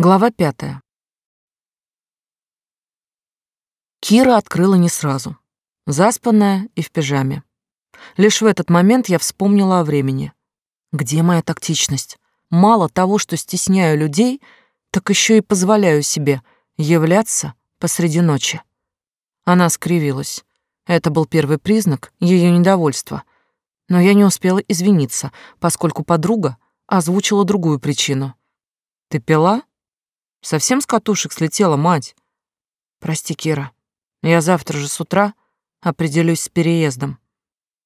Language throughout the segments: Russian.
Глава пятая. Кира открыла не сразу. Заспанная и в пижаме. Лишь в этот момент я вспомнила о времени. Где моя тактичность? Мало того, что стесняю людей, так еще и позволяю себе являться посреди ночи. Она скривилась. Это был первый признак ее недовольства. Но я не успела извиниться, поскольку подруга озвучила другую причину. «Ты пила?» Совсем с катушек слетела мать. Прости, Кира. Я завтра же с утра определюсь с переездом.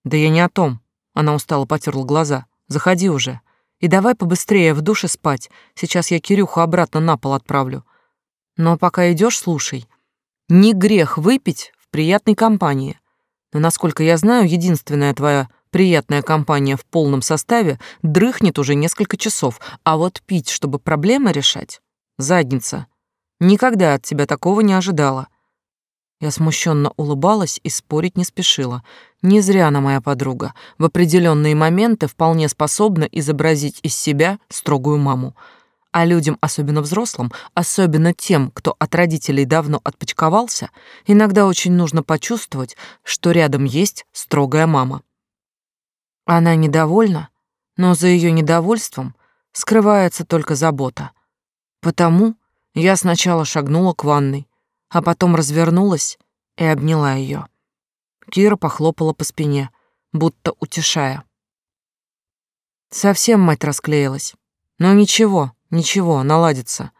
Да я не о том. Она устало потерла глаза. Заходи уже. И давай побыстрее в душе спать. Сейчас я Кирюху обратно на пол отправлю. Но пока идешь, слушай. Не грех выпить в приятной компании. Но, насколько я знаю, единственная твоя приятная компания в полном составе дрыхнет уже несколько часов, а вот пить, чтобы проблемы решать, задница. Никогда от тебя такого не ожидала. Я смущенно улыбалась и спорить не спешила. Не зря она моя подруга. В определенные моменты вполне способна изобразить из себя строгую маму. А людям, особенно взрослым, особенно тем, кто от родителей давно отпочковался, иногда очень нужно почувствовать, что рядом есть строгая мама. Она недовольна, но за ее недовольством скрывается только забота — Потому я сначала шагнула к ванной, а потом развернулась и обняла ее. Кира похлопала по спине, будто утешая. Совсем мать расклеилась. Но ничего, ничего, наладится.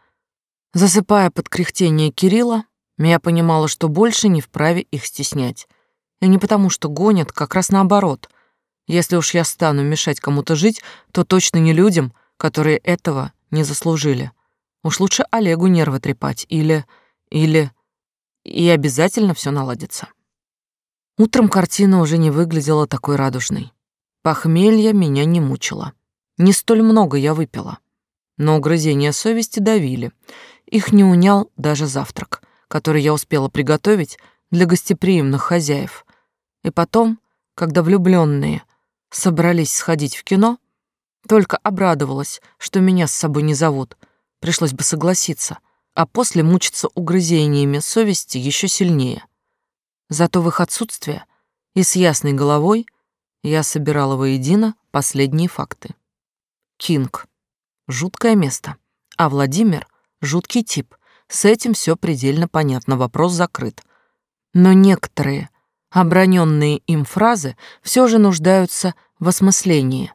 Засыпая под кряхтение Кирилла, я понимала, что больше не вправе их стеснять. И не потому, что гонят, как раз наоборот. Если уж я стану мешать кому-то жить, то точно не людям, которые этого не заслужили. Уж лучше Олегу нервы трепать или... или... И обязательно все наладится. Утром картина уже не выглядела такой радужной. Похмелье меня не мучило. Не столь много я выпила. Но угрызения совести давили. Их не унял даже завтрак, который я успела приготовить для гостеприимных хозяев. И потом, когда влюбленные собрались сходить в кино, только обрадовалась, что меня с собой не зовут — пришлось бы согласиться, а после мучиться угрызениями совести еще сильнее. Зато в их отсутствие и с ясной головой я собирала воедино последние факты. Кинг — жуткое место, а Владимир — жуткий тип. С этим все предельно понятно, вопрос закрыт. Но некоторые оброненные им фразы все же нуждаются в осмыслении.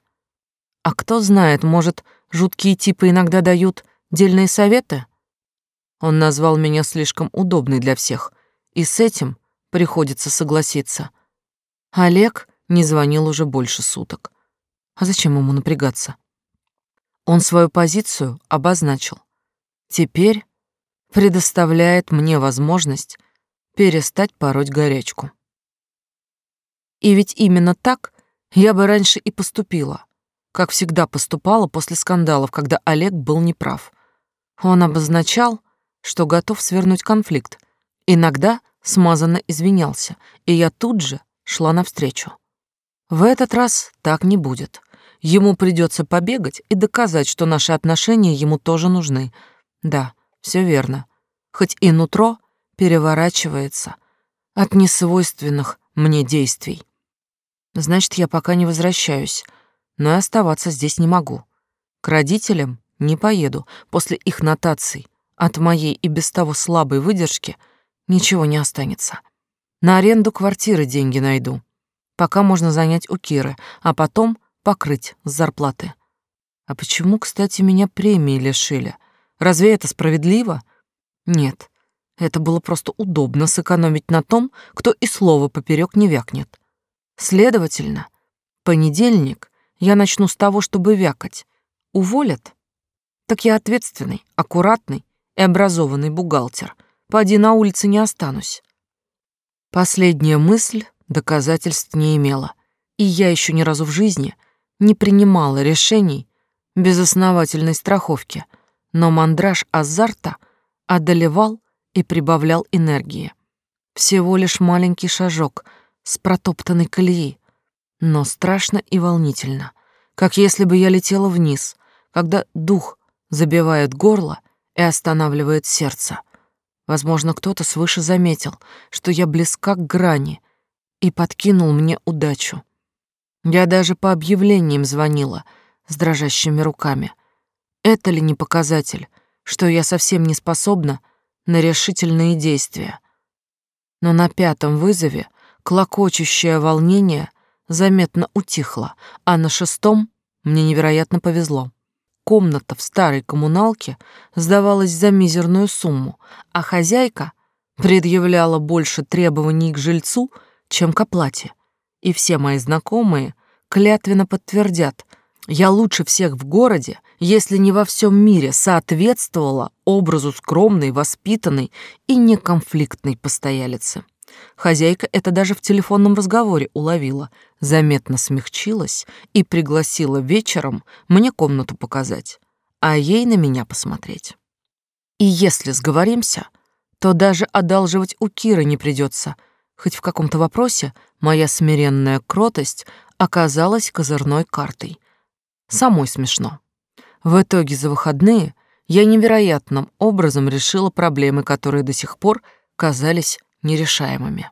А кто знает, может, жуткие типы иногда дают Дельные советы? Он назвал меня слишком удобной для всех, и с этим приходится согласиться. Олег не звонил уже больше суток. А зачем ему напрягаться? Он свою позицию обозначил. Теперь предоставляет мне возможность перестать пороть горячку. И ведь именно так я бы раньше и поступила, как всегда поступала после скандалов, когда Олег был неправ. Он обозначал, что готов свернуть конфликт. Иногда смазанно извинялся, и я тут же шла навстречу. В этот раз так не будет. Ему придется побегать и доказать, что наши отношения ему тоже нужны. Да, все верно. Хоть и нутро переворачивается от несвойственных мне действий. Значит, я пока не возвращаюсь, но и оставаться здесь не могу. К родителям не поеду. После их нотаций от моей и без того слабой выдержки ничего не останется. На аренду квартиры деньги найду. Пока можно занять у Киры, а потом покрыть с зарплаты. А почему, кстати, меня премии лишили? Разве это справедливо? Нет. Это было просто удобно сэкономить на том, кто и слова поперек не вякнет. Следовательно, понедельник я начну с того, чтобы вякать. Уволят? Так я ответственный, аккуратный и образованный бухгалтер. Поди на улице не останусь. Последняя мысль доказательств не имела, и я еще ни разу в жизни не принимала решений без основательной страховки, но мандраж азарта одолевал и прибавлял энергии. Всего лишь маленький шажок с протоптанной колеи, но страшно и волнительно, как если бы я летела вниз, когда дух забивает горло, и останавливает сердце. Возможно, кто-то свыше заметил, что я близка к грани и подкинул мне удачу. Я даже по объявлениям звонила с дрожащими руками. Это ли не показатель, что я совсем не способна на решительные действия? Но на пятом вызове клокочущее волнение заметно утихло, а на шестом мне невероятно повезло. Комната в старой коммуналке сдавалась за мизерную сумму, а хозяйка предъявляла больше требований к жильцу, чем к оплате. И все мои знакомые клятвенно подтвердят, я лучше всех в городе, если не во всем мире, соответствовала образу скромной, воспитанной и неконфликтной постоялицы. Хозяйка это даже в телефонном разговоре уловила, заметно смягчилась и пригласила вечером мне комнату показать, а ей на меня посмотреть. И если сговоримся, то даже одалживать у Киры не придется, хоть в каком-то вопросе моя смиренная кротость оказалась козырной картой. Самой смешно. В итоге за выходные я невероятным образом решила проблемы, которые до сих пор казались нерешаемыми.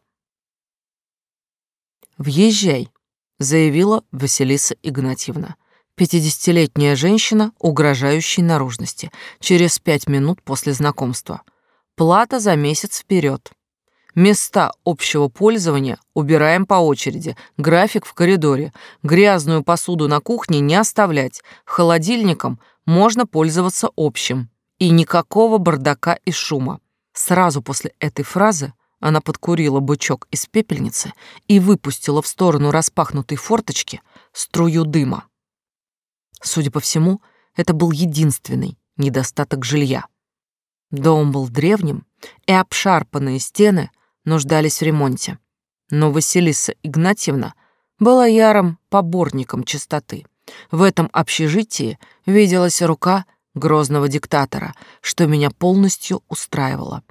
«Въезжай», — заявила Василиса Игнатьевна, пятидесятилетняя женщина угрожающей наружности, через пять минут после знакомства. Плата за месяц вперед. Места общего пользования убираем по очереди, график в коридоре, грязную посуду на кухне не оставлять, холодильником можно пользоваться общим. И никакого бардака и шума. Сразу после этой фразы она подкурила бычок из пепельницы и выпустила в сторону распахнутой форточки струю дыма. Судя по всему, это был единственный недостаток жилья. Дом был древним, и обшарпанные стены нуждались в ремонте. Но Василиса Игнатьевна была ярым поборником чистоты. В этом общежитии виделась рука грозного диктатора, что меня полностью устраивало.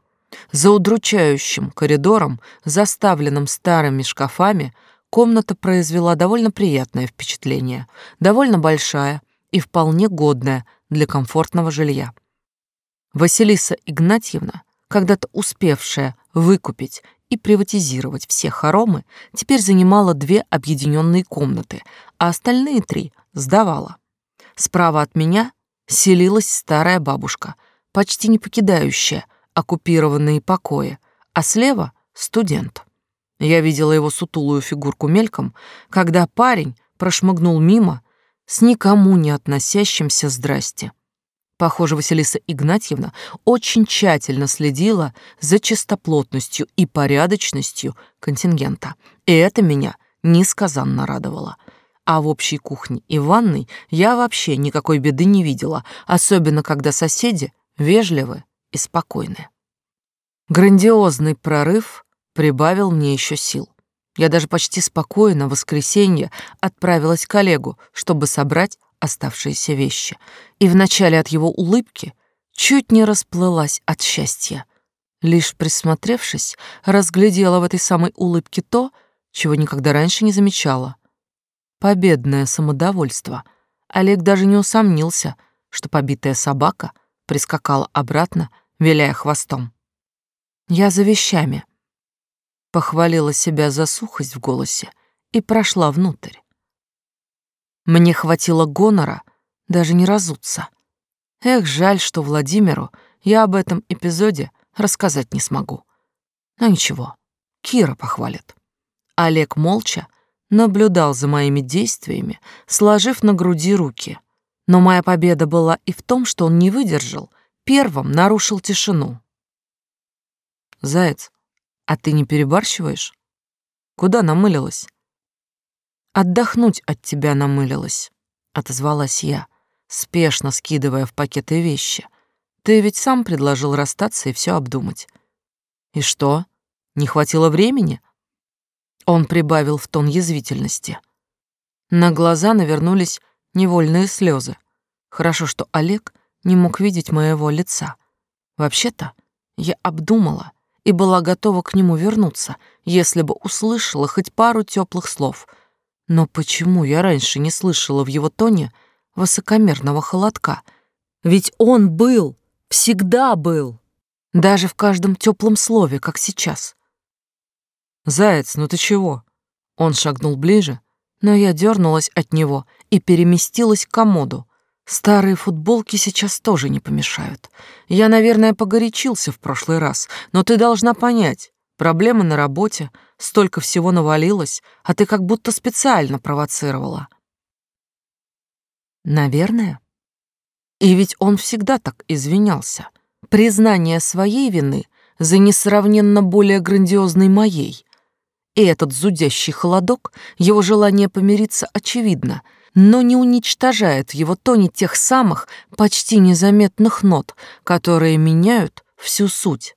За удручающим коридором, заставленным старыми шкафами, комната произвела довольно приятное впечатление, довольно большая и вполне годная для комфортного жилья. Василиса Игнатьевна, когда-то успевшая выкупить и приватизировать все хоромы, теперь занимала две объединенные комнаты, а остальные три сдавала. Справа от меня селилась старая бабушка, почти не покидающая оккупированные покои, а слева — студент. Я видела его сутулую фигурку мельком, когда парень прошмыгнул мимо с никому не относящимся «здрасте». Похоже, Василиса Игнатьевна очень тщательно следила за чистоплотностью и порядочностью контингента, и это меня несказанно радовало. А в общей кухне и ванной я вообще никакой беды не видела, особенно когда соседи вежливы и спокойны. Грандиозный прорыв прибавил мне еще сил. Я даже почти спокойно в воскресенье отправилась к коллегу, чтобы собрать оставшиеся вещи, и вначале от его улыбки чуть не расплылась от счастья. Лишь присмотревшись, разглядела в этой самой улыбке то, чего никогда раньше не замечала. Победное самодовольство. Олег даже не усомнился, что побитая собака прискакала обратно, виляя хвостом. «Я за вещами», похвалила себя за сухость в голосе и прошла внутрь. Мне хватило гонора даже не разуться. Эх, жаль, что Владимиру я об этом эпизоде рассказать не смогу. Но ничего, Кира похвалит. Олег молча наблюдал за моими действиями, сложив на груди руки. Но моя победа была и в том, что он не выдержал, первым нарушил тишину. «Заяц, а ты не перебарщиваешь? Куда намылилась?» Отдохнуть от тебя намылилась, отозвалась я, спешно скидывая в пакеты вещи. Ты ведь сам предложил расстаться и все обдумать. И что? Не хватило времени? Он прибавил в тон язвительности. На глаза навернулись невольные слезы. Хорошо, что Олег не мог видеть моего лица. Вообще-то, я обдумала и была готова к нему вернуться, если бы услышала хоть пару теплых слов — но почему я раньше не слышала в его тоне высокомерного холодка? Ведь он был Всегда был. Даже в каждом теплом слове, как сейчас. «Заяц, ну ты чего?» Он шагнул ближе, но я дернулась от него и переместилась к комоду. Старые футболки сейчас тоже не помешают. Я, наверное, погорячился в прошлый раз, но ты должна понять, проблемы на работе, столько всего навалилось, а ты как будто специально провоцировала. Наверное. И ведь он всегда так извинялся. Признание своей вины за несравненно более грандиозной моей. И этот зудящий холодок, его желание помириться очевидно, но не уничтожает его тоне тех самых почти незаметных нот, которые меняют всю суть.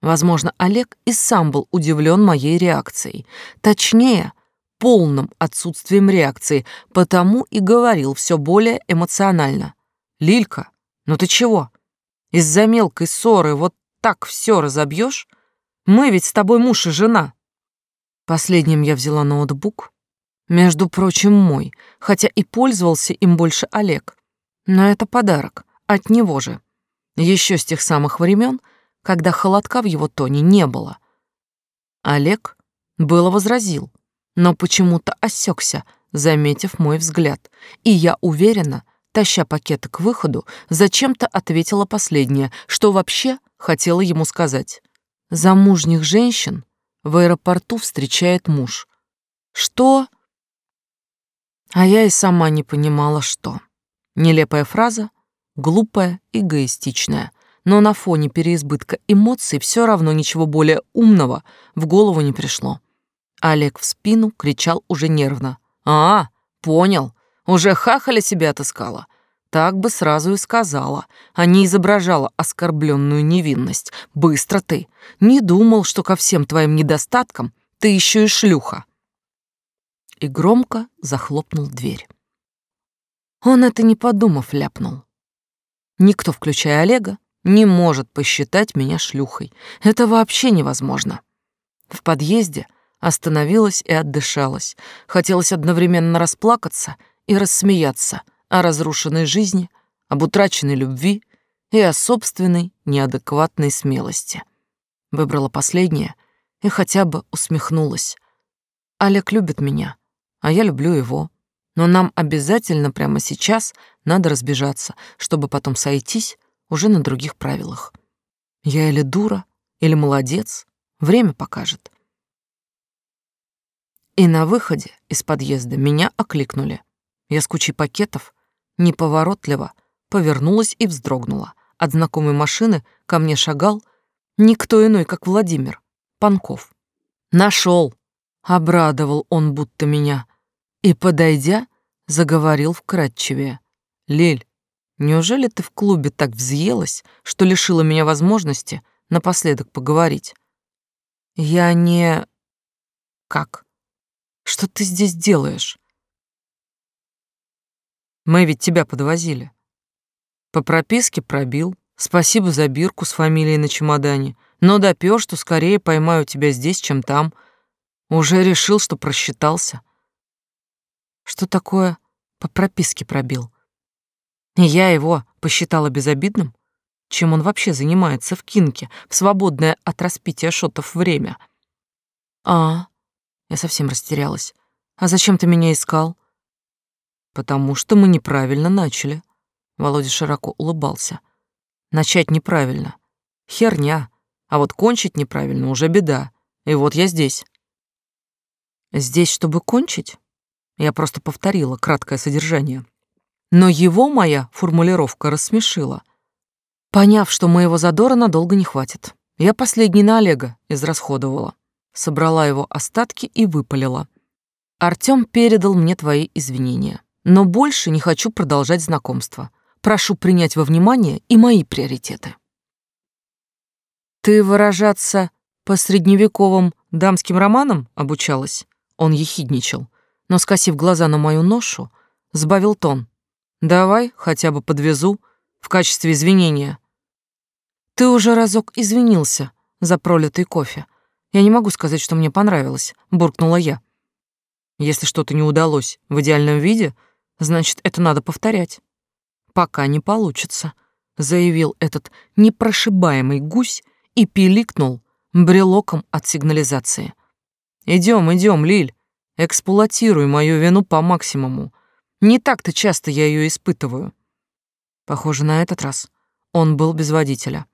Возможно, Олег и сам был удивлен моей реакцией. Точнее, полным отсутствием реакции, потому и говорил все более эмоционально. «Лилька, ну ты чего? Из-за мелкой ссоры вот так все разобьешь? Мы ведь с тобой муж и жена». Последним я взяла ноутбук, между прочим, мой, хотя и пользовался им больше Олег. Но это подарок, от него же. Еще с тех самых времен, когда холодка в его тоне не было. Олег было возразил, но почему-то осекся, заметив мой взгляд, и я уверена, таща пакеты к выходу, зачем-то ответила последнее, что вообще хотела ему сказать. Замужних женщин в аэропорту встречает муж. Что? А я и сама не понимала, что. Нелепая фраза, глупая, эгоистичная, но на фоне переизбытка эмоций все равно ничего более умного в голову не пришло. Олег в спину кричал уже нервно. «А, понял, уже хахаля себя отыскала. Так бы сразу и сказала, а не изображала оскорбленную невинность. Быстро ты. Не думал, что ко всем твоим недостаткам ты еще и шлюха». И громко захлопнул дверь. Он это не подумав ляпнул. Никто, включая Олега, не может посчитать меня шлюхой. Это вообще невозможно. В подъезде остановилась и отдышалась. Хотелось одновременно расплакаться и рассмеяться о разрушенной жизни, об утраченной любви и о собственной неадекватной смелости. Выбрала последнее и хотя бы усмехнулась. Олег любит меня, а я люблю его. Но нам обязательно прямо сейчас надо разбежаться, чтобы потом сойтись уже на других правилах. Я или дура, или молодец, время покажет. И на выходе из подъезда меня окликнули. Я с кучей пакетов, неповоротливо, повернулась и вздрогнула. От знакомой машины ко мне шагал никто иной, как Владимир Панков. Нашел, обрадовал он будто меня. И, подойдя, заговорил вкратчивее. «Лель, неужели ты в клубе так взъелась, что лишила меня возможности напоследок поговорить?» «Я не...» «Как?» Что ты здесь делаешь? Мы ведь тебя подвозили. По прописке пробил. Спасибо за бирку с фамилией на чемодане. Но допёр, что скорее поймаю тебя здесь, чем там. Уже решил, что просчитался. Что такое по прописке пробил? И я его посчитала безобидным? Чем он вообще занимается в кинке, в свободное от распития шотов время? А, я совсем растерялась. А зачем ты меня искал? Потому что мы неправильно начали. Володя широко улыбался. Начать неправильно. Херня. А вот кончить неправильно уже беда. И вот я здесь. Здесь, чтобы кончить? Я просто повторила краткое содержание. Но его моя формулировка рассмешила. Поняв, что моего задора надолго не хватит, я последний на Олега израсходовала собрала его остатки и выпалила. Артём передал мне твои извинения, но больше не хочу продолжать знакомство. Прошу принять во внимание и мои приоритеты. Ты выражаться по средневековым дамским романам обучалась? Он ехидничал, но, скосив глаза на мою ношу, сбавил тон. Давай хотя бы подвезу в качестве извинения. Ты уже разок извинился за пролитый кофе, я не могу сказать, что мне понравилось, буркнула я. Если что-то не удалось в идеальном виде, значит, это надо повторять. Пока не получится. заявил этот непрошибаемый гусь и пиликнул брелоком от сигнализации. Идем, идем, Лиль, эксплуатируй мою вину по максимуму. Не так-то часто я ее испытываю. Похоже, на этот раз он был без водителя.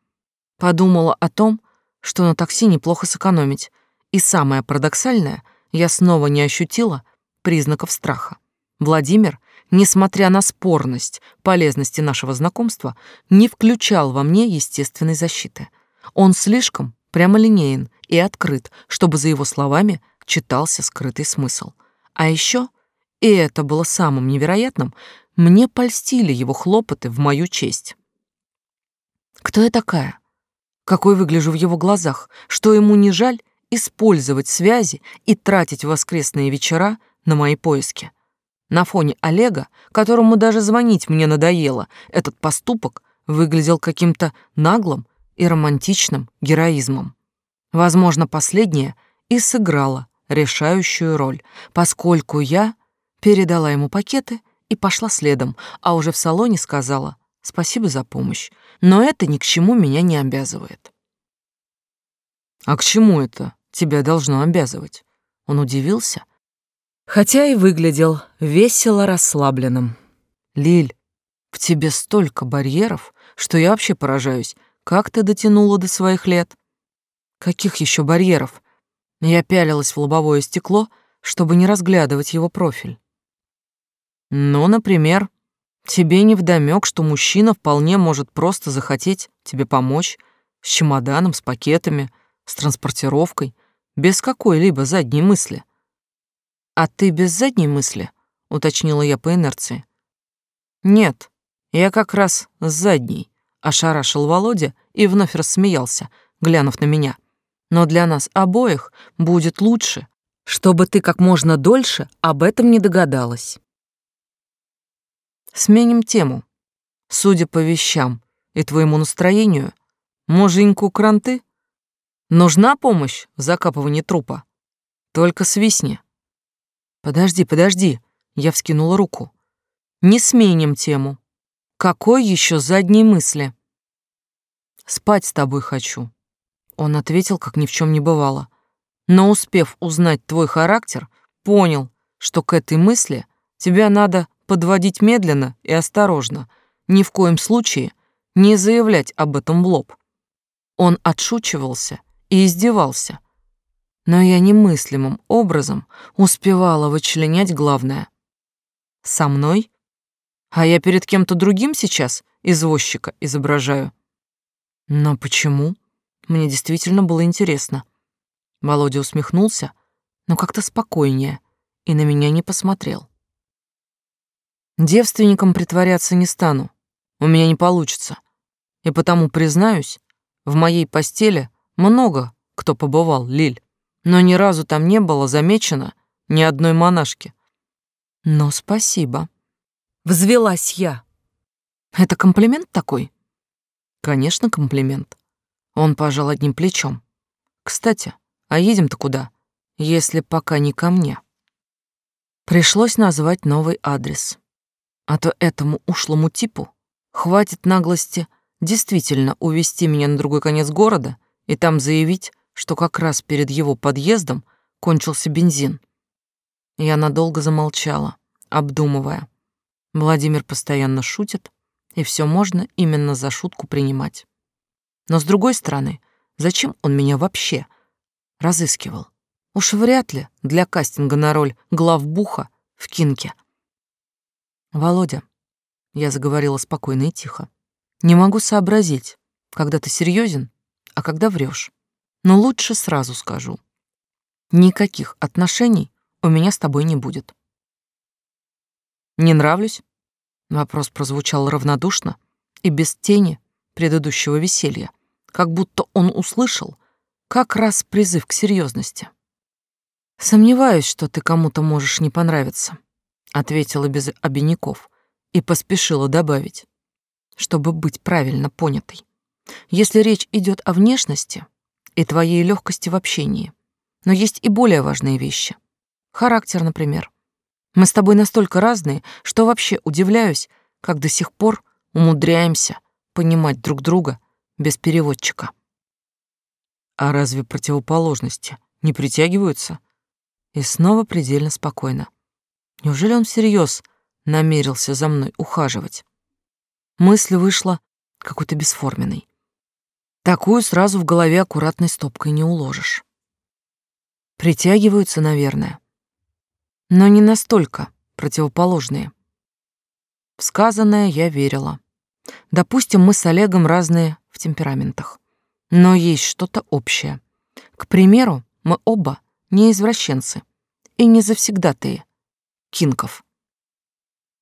Подумала о том, что на такси неплохо сэкономить, и самое парадоксальное, я снова не ощутила признаков страха. Владимир, несмотря на спорность полезности нашего знакомства, не включал во мне естественной защиты. Он слишком прямолинеен и открыт, чтобы за его словами читался скрытый смысл. А еще, и это было самым невероятным, мне польстили его хлопоты в мою честь. Кто я такая? Какой выгляжу в его глазах? Что ему не жаль использовать связи и тратить воскресные вечера на мои поиски? На фоне Олега, которому даже звонить мне надоело, этот поступок выглядел каким-то наглым и романтичным героизмом. Возможно, последнее и сыграло решающую роль, поскольку я передала ему пакеты и пошла следом, а уже в салоне сказала «спасибо за помощь, но это ни к чему меня не обязывает». «А к чему это тебя должно обязывать?» Он удивился, хотя и выглядел весело расслабленным. «Лиль, в тебе столько барьеров, что я вообще поражаюсь, как ты дотянула до своих лет?» «Каких еще барьеров?» Я пялилась в лобовое стекло, чтобы не разглядывать его профиль. «Ну, например, тебе не вдомёк, что мужчина вполне может просто захотеть тебе помочь с чемоданом, с пакетами, с транспортировкой, без какой-либо задней мысли. «А ты без задней мысли?» — уточнила я по инерции. «Нет, я как раз с задней», — ошарашил Володя и вновь рассмеялся, глянув на меня. «Но для нас обоих будет лучше, чтобы ты как можно дольше об этом не догадалась». Сменим тему. Судя по вещам и твоему настроению, муженьку кранты? Нужна помощь в закапывании трупа? Только свистни. Подожди, подожди. Я вскинула руку. Не сменим тему. Какой еще задней мысли? Спать с тобой хочу. Он ответил, как ни в чем не бывало. Но успев узнать твой характер, понял, что к этой мысли тебя надо подводить медленно и осторожно, ни в коем случае не заявлять об этом в лоб. Он отшучивался и издевался, но я немыслимым образом успевала вычленять главное. Со мной? А я перед кем-то другим сейчас извозчика изображаю. Но почему? Мне действительно было интересно. Володя усмехнулся, но как-то спокойнее, и на меня не посмотрел. Девственником притворяться не стану, у меня не получится. И потому, признаюсь, в моей постели много кто побывал, Лиль но ни разу там не было замечено ни одной монашки. Но спасибо. Взвелась я. Это комплимент такой? Конечно, комплимент. Он пожал одним плечом. Кстати, а едем-то куда, если пока не ко мне? Пришлось назвать новый адрес. А то этому ушлому типу хватит наглости действительно увести меня на другой конец города и там заявить, что как раз перед его подъездом кончился бензин. Я надолго замолчала, обдумывая. Владимир постоянно шутит, и все можно именно за шутку принимать. Но с другой стороны, зачем он меня вообще разыскивал? Уж вряд ли для кастинга на роль главбуха в кинке. Володя, я заговорила спокойно и тихо, не могу сообразить, когда ты серьезен, а когда врешь. Но лучше сразу скажу. Никаких отношений у меня с тобой не будет. Не нравлюсь? Вопрос прозвучал равнодушно и без тени предыдущего веселья, как будто он услышал как раз призыв к серьезности. Сомневаюсь, что ты кому-то можешь не понравиться, ответила без обиняков и поспешила добавить, чтобы быть правильно понятой. Если речь идет о внешности, и твоей легкости в общении. Но есть и более важные вещи. Характер, например. Мы с тобой настолько разные, что вообще удивляюсь, как до сих пор умудряемся понимать друг друга без переводчика. А разве противоположности не притягиваются? И снова предельно спокойно. Неужели он всерьез намерился за мной ухаживать? Мысль вышла какой-то бесформенной. Такую сразу в голове аккуратной стопкой не уложишь. Притягиваются, наверное. Но не настолько противоположные. В сказанное я верила. Допустим, мы с Олегом разные темпераментах. Но есть что-то общее. К примеру, мы оба не извращенцы и не завсегдатые кинков.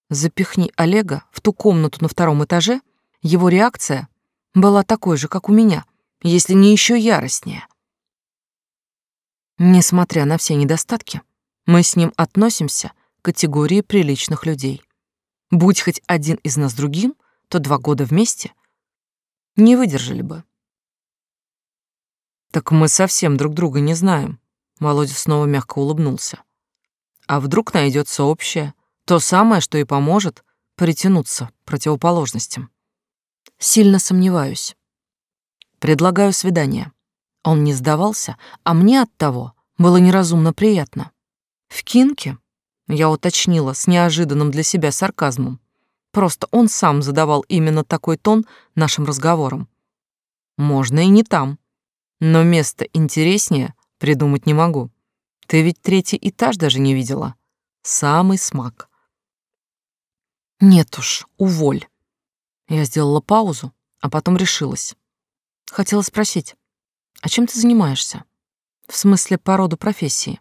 Запихни Олега в ту комнату на втором этаже, его реакция была такой же, как у меня, если не еще яростнее. Несмотря на все недостатки, мы с ним относимся к категории приличных людей. Будь хоть один из нас другим, то два года вместе не выдержали бы. Так мы совсем друг друга не знаем. Володя снова мягко улыбнулся. А вдруг найдется общее, то самое, что и поможет притянуться противоположностям. Сильно сомневаюсь. Предлагаю свидание. Он не сдавался, а мне от того было неразумно приятно. В кинке я уточнила с неожиданным для себя сарказмом. Просто он сам задавал именно такой тон нашим разговорам. Можно и не там. Но место интереснее придумать не могу. Ты ведь третий этаж даже не видела. Самый смак. Нет уж, уволь. Я сделала паузу, а потом решилась. Хотела спросить, а чем ты занимаешься? В смысле, по роду профессии?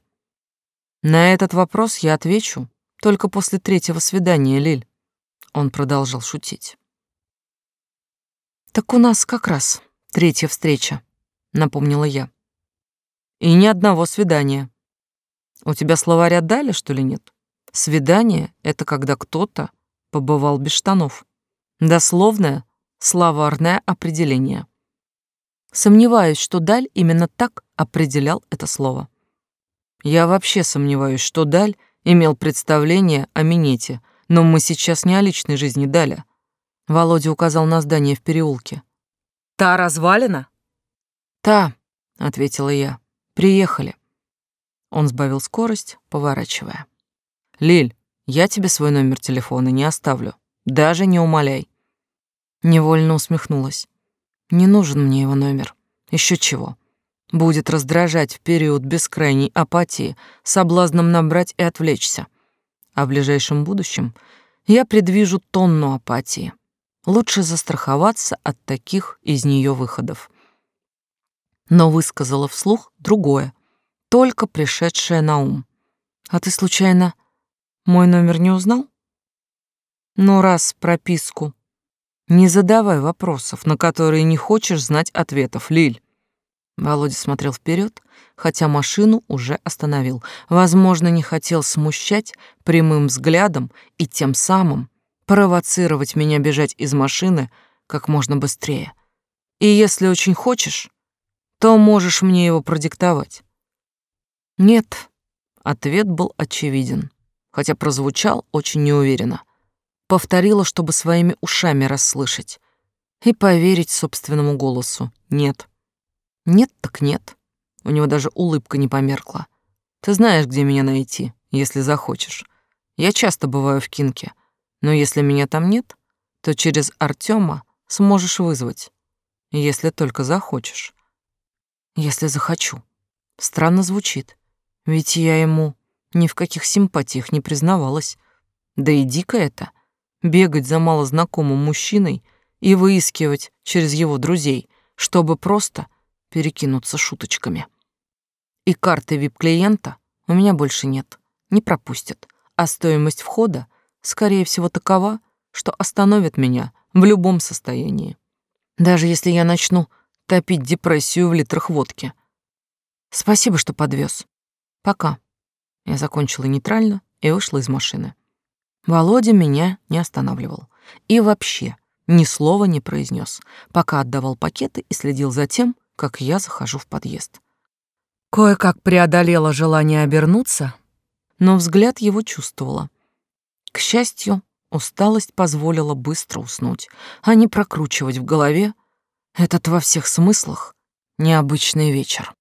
На этот вопрос я отвечу только после третьего свидания, Лиль. Он продолжал шутить. Так у нас как раз третья встреча, напомнила я. И ни одного свидания. У тебя словаря дали, что ли, нет? Свидание — это когда кто-то побывал без штанов. Дословное, словарное определение. Сомневаюсь, что Даль именно так определял это слово. Я вообще сомневаюсь, что Даль имел представление о минете, но мы сейчас не о личной жизни Даля. Володя указал на здание в переулке. «Та развалина?» «Та», — ответила я. «Приехали». Он сбавил скорость, поворачивая. «Лиль, я тебе свой номер телефона не оставлю. Даже не умоляй». Невольно усмехнулась. Не нужен мне его номер. Еще чего. Будет раздражать в период бескрайней апатии, соблазном набрать и отвлечься. А в ближайшем будущем я предвижу тонну апатии. Лучше застраховаться от таких из нее выходов. Но высказала вслух другое, только пришедшее на ум. А ты случайно мой номер не узнал? Ну, раз прописку. Не задавай вопросов, на которые не хочешь знать ответов, Лиль. Володя смотрел вперед, хотя машину уже остановил. Возможно, не хотел смущать прямым взглядом и тем самым провоцировать меня бежать из машины как можно быстрее. И если очень хочешь, то можешь мне его продиктовать. Нет, ответ был очевиден хотя прозвучал очень неуверенно. Повторила, чтобы своими ушами расслышать. И поверить собственному голосу. Нет. Нет так нет. У него даже улыбка не померкла. Ты знаешь, где меня найти, если захочешь. Я часто бываю в Кинке, но если меня там нет, то через Артема сможешь вызвать, если только захочешь. Если захочу. Странно звучит, ведь я ему ни в каких симпатиях не признавалась. Да и дико это — бегать за малознакомым мужчиной и выискивать через его друзей, чтобы просто перекинуться шуточками. И карты вип-клиента у меня больше нет, не пропустят, а стоимость входа, скорее всего, такова, что остановит меня в любом состоянии. Даже если я начну топить депрессию в литрах водки. Спасибо, что подвез. Пока. Я закончила нейтрально и вышла из машины. Володя меня не останавливал. И вообще ни слова не произнес, пока отдавал пакеты и следил за тем, как я захожу в подъезд. Кое-как преодолела желание обернуться, но взгляд его чувствовала. К счастью, усталость позволила быстро уснуть, а не прокручивать в голове этот во всех смыслах необычный вечер.